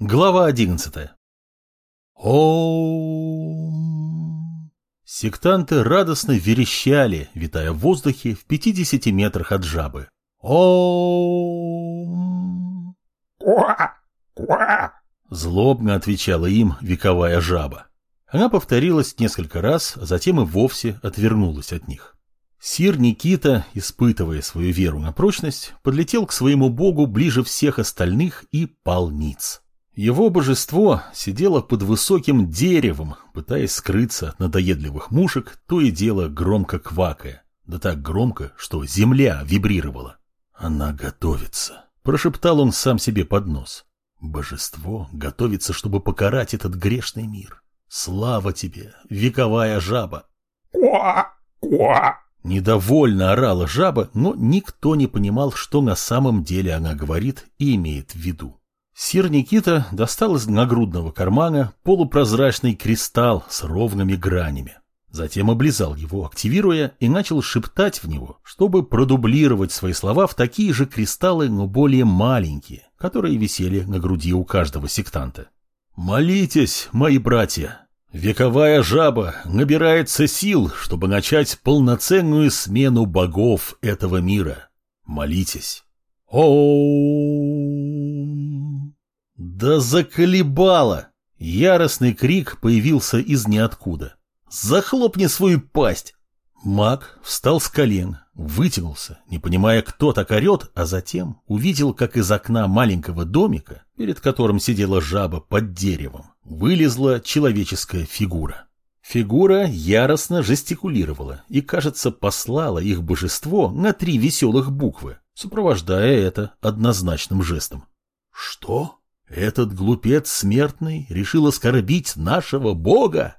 Глава одиннадцатая. Ом. Сектанты радостно верещали, витая в воздухе в 50 метрах от жабы. Ом. Ква! Ква! Злобно отвечала им вековая жаба. Она повторилась несколько раз, а затем и вовсе отвернулась от них. Сир Никита, испытывая свою веру на прочность, подлетел к своему богу ближе всех остальных и пал ниц. Его божество сидело под высоким деревом, пытаясь скрыться от надоедливых мушек, то и дело громко квакая. Да так громко, что земля вибрировала. «Она готовится», — прошептал он сам себе под нос. «Божество готовится, чтобы покарать этот грешный мир. Слава тебе, вековая жаба!» Ква! Ква! Недовольно орала жаба, но никто не понимал, что на самом деле она говорит и имеет в виду. Сир Никита достал из нагрудного кармана полупрозрачный кристалл с ровными гранями. Затем облизал его, активируя, и начал шептать в него, чтобы продублировать свои слова в такие же кристаллы, но более маленькие, которые висели на груди у каждого сектанта. «Молитесь, мои братья! Вековая жаба набирается сил, чтобы начать полноценную смену богов этого мира. Молитесь!» Да заколебало! Яростный крик появился из ниоткуда. Захлопни свою пасть! Маг встал с колен, вытянулся, не понимая, кто так орет, а затем увидел, как из окна маленького домика, перед которым сидела жаба под деревом, вылезла человеческая фигура. Фигура яростно жестикулировала и, кажется, послала их божество на три веселых буквы, сопровождая это однозначным жестом. «Что? Этот глупец смертный решил оскорбить нашего бога?»